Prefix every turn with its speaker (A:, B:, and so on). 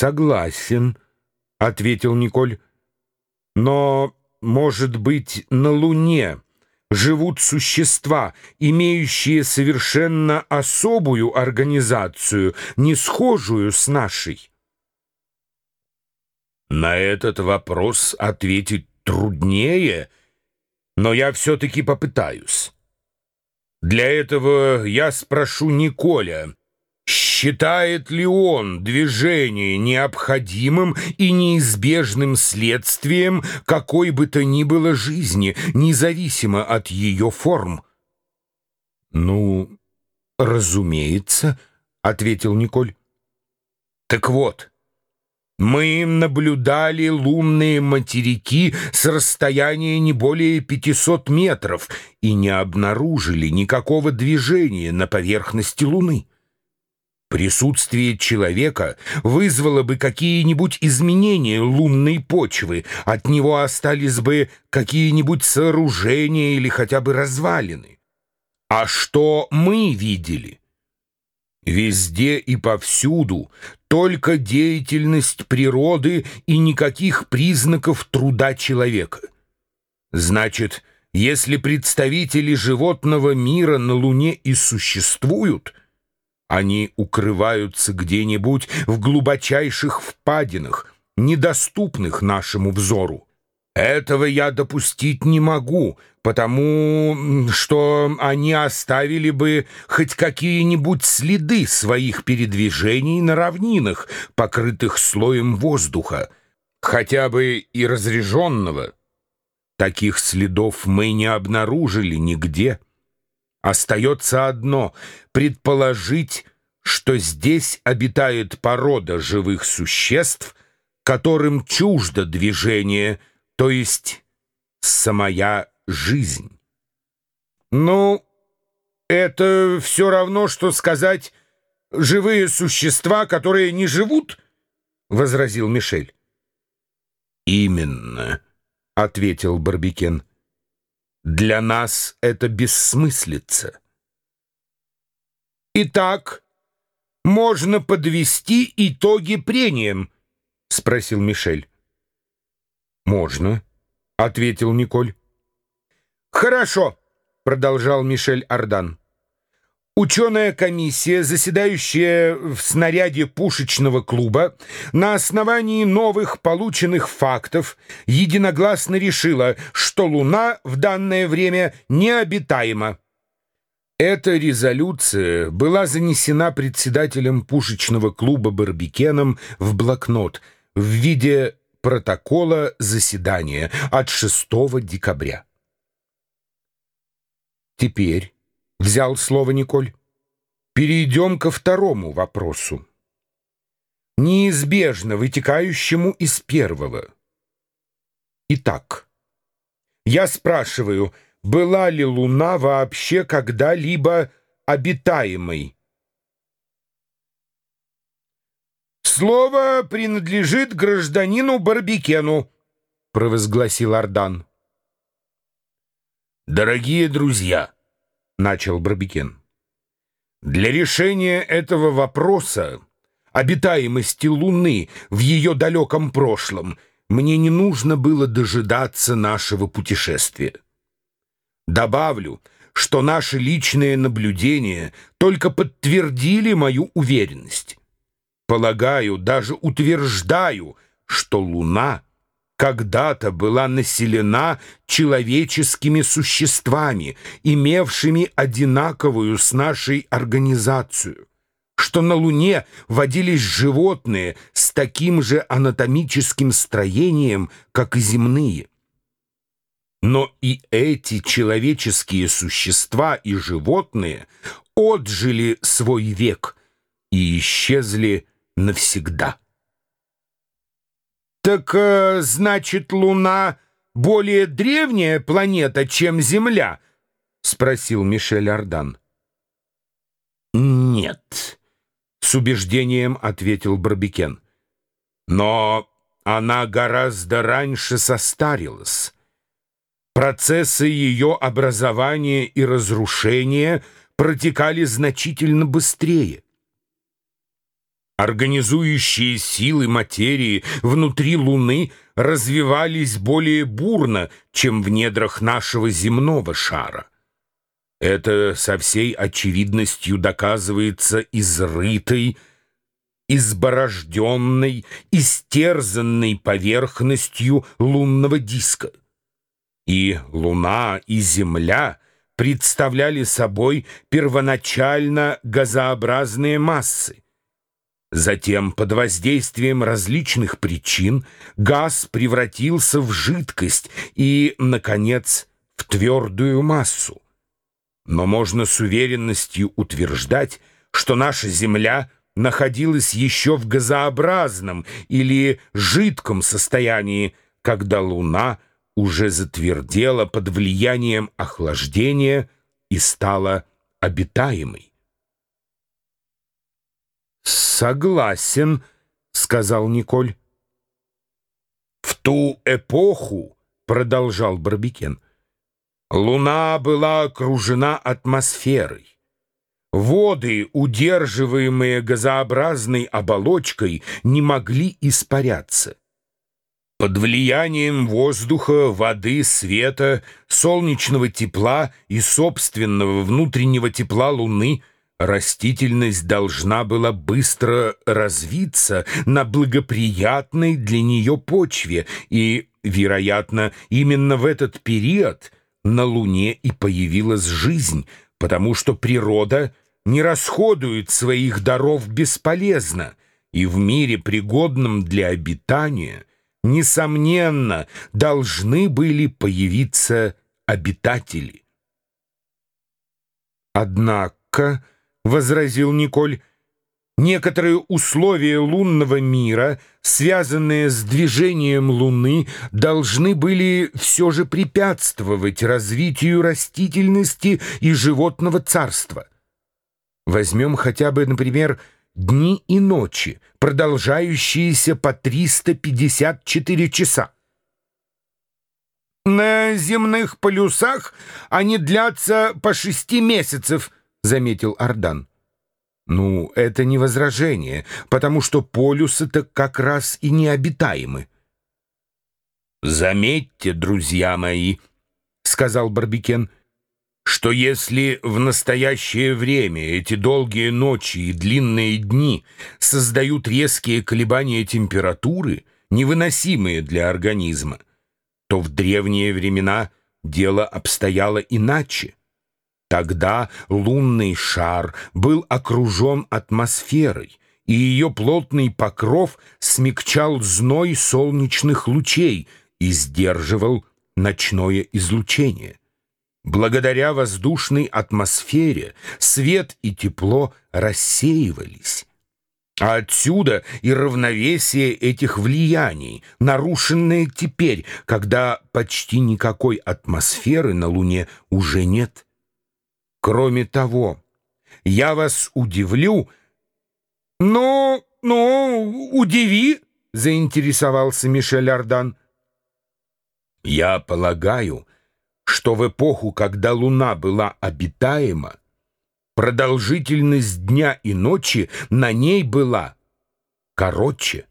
A: «Согласен», — ответил Николь. «Но, может быть, на Луне живут существа, имеющие совершенно особую организацию, не схожую с нашей?» «На этот вопрос ответить труднее, но я все-таки попытаюсь. Для этого я спрошу Николя» Считает ли он движение необходимым и неизбежным следствием какой бы то ни было жизни, независимо от ее форм? «Ну, разумеется», — ответил Николь. «Так вот, мы наблюдали лунные материки с расстояния не более 500 метров и не обнаружили никакого движения на поверхности Луны». Присутствие человека вызвало бы какие-нибудь изменения лунной почвы, от него остались бы какие-нибудь сооружения или хотя бы развалины. А что мы видели? Везде и повсюду только деятельность природы и никаких признаков труда человека. Значит, если представители животного мира на Луне и существуют — они укрываются где-нибудь в глубочайших впадинах, недоступных нашему взору. Этого я допустить не могу, потому что они оставили бы хоть какие-нибудь следы своих передвижений на равнинах, покрытых слоем воздуха, хотя бы и разреженного. Таких следов мы не обнаружили нигде. Остается одно — предположить, что здесь обитает порода живых существ, которым чуждо движение, то есть самая жизнь. Ну, это все равно, что сказать «живые существа, которые не живут», — возразил Мишель. «Именно», — ответил Барбикен. Для нас это бессмыслица. Итак, можно подвести итоги прением, спросил Мишель. Можно, ответил Николь. Хорошо, продолжал Мишель Ардан. Ученая комиссия, заседающая в снаряде пушечного клуба, на основании новых полученных фактов единогласно решила, что Луна в данное время необитаема. Эта резолюция была занесена председателем пушечного клуба Барбикеном в блокнот в виде протокола заседания от 6 декабря. Теперь Взял слово Николь. Перейдем ко второму вопросу. Неизбежно вытекающему из первого. Итак, я спрашиваю, была ли Луна вообще когда-либо обитаемой? «Слово принадлежит гражданину Барбикену», — провозгласил Ардан. «Дорогие друзья!» Начал Барбикен. Для решения этого вопроса, обитаемости Луны в ее далеком прошлом, мне не нужно было дожидаться нашего путешествия. Добавлю, что наши личные наблюдения только подтвердили мою уверенность. Полагаю, даже утверждаю, что Луна — когда-то была населена человеческими существами, имевшими одинаковую с нашей организацию, что на Луне водились животные с таким же анатомическим строением, как и земные. Но и эти человеческие существа и животные отжили свой век и исчезли навсегда. Так э, значит, Луна более древняя планета, чем Земля? спросил Мишель Ардан. Нет, с убеждением ответил Барбикен. Но она гораздо раньше состарилась. Процессы ее образования и разрушения протекали значительно быстрее. Организующие силы материи внутри Луны развивались более бурно, чем в недрах нашего земного шара. Это со всей очевидностью доказывается изрытой, изборожденной, истерзанной поверхностью лунного диска. И Луна, и Земля представляли собой первоначально газообразные массы. Затем, под воздействием различных причин, газ превратился в жидкость и, наконец, в твердую массу. Но можно с уверенностью утверждать, что наша Земля находилась еще в газообразном или жидком состоянии, когда Луна уже затвердела под влиянием охлаждения и стала обитаемой.
B: «Согласен», — сказал Николь.
A: «В ту эпоху», — продолжал Барбикен, — «Луна была окружена атмосферой. Воды, удерживаемые газообразной оболочкой, не могли испаряться. Под влиянием воздуха, воды, света, солнечного тепла и собственного внутреннего тепла Луны — Растительность должна была быстро развиться на благоприятной для нее почве, и, вероятно, именно в этот период на Луне и появилась жизнь, потому что природа не расходует своих даров бесполезно, и в мире, пригодном для обитания, несомненно, должны были появиться обитатели.
B: Однако... — возразил Николь. Некоторые условия лунного мира, связанные с движением Луны, должны были все же препятствовать развитию растительности и животного царства. Возьмем хотя бы, например, дни и ночи, продолжающиеся по 354 часа.
A: На земных полюсах они длятся по шести месяцев —— заметил Ардан.
B: «Ну, это не возражение, потому что полюсы-то как раз и необитаемы».
A: «Заметьте, друзья мои», — сказал Барбикен, «что если в настоящее время эти долгие ночи и длинные дни создают резкие колебания температуры, невыносимые для организма, то в древние времена дело обстояло иначе. Тогда лунный шар был окружен атмосферой, и ее плотный покров смягчал зной солнечных лучей и сдерживал ночное излучение. Благодаря воздушной атмосфере свет и тепло рассеивались. А отсюда и равновесие этих влияний, нарушенное теперь, когда почти никакой атмосферы на Луне уже нет. Кроме того, я вас удивлю.
B: Ну, ну, удиви, заинтересовался Мишель Ардан.
A: Я полагаю, что в эпоху, когда Луна была обитаема, продолжительность дня и ночи на ней была короче,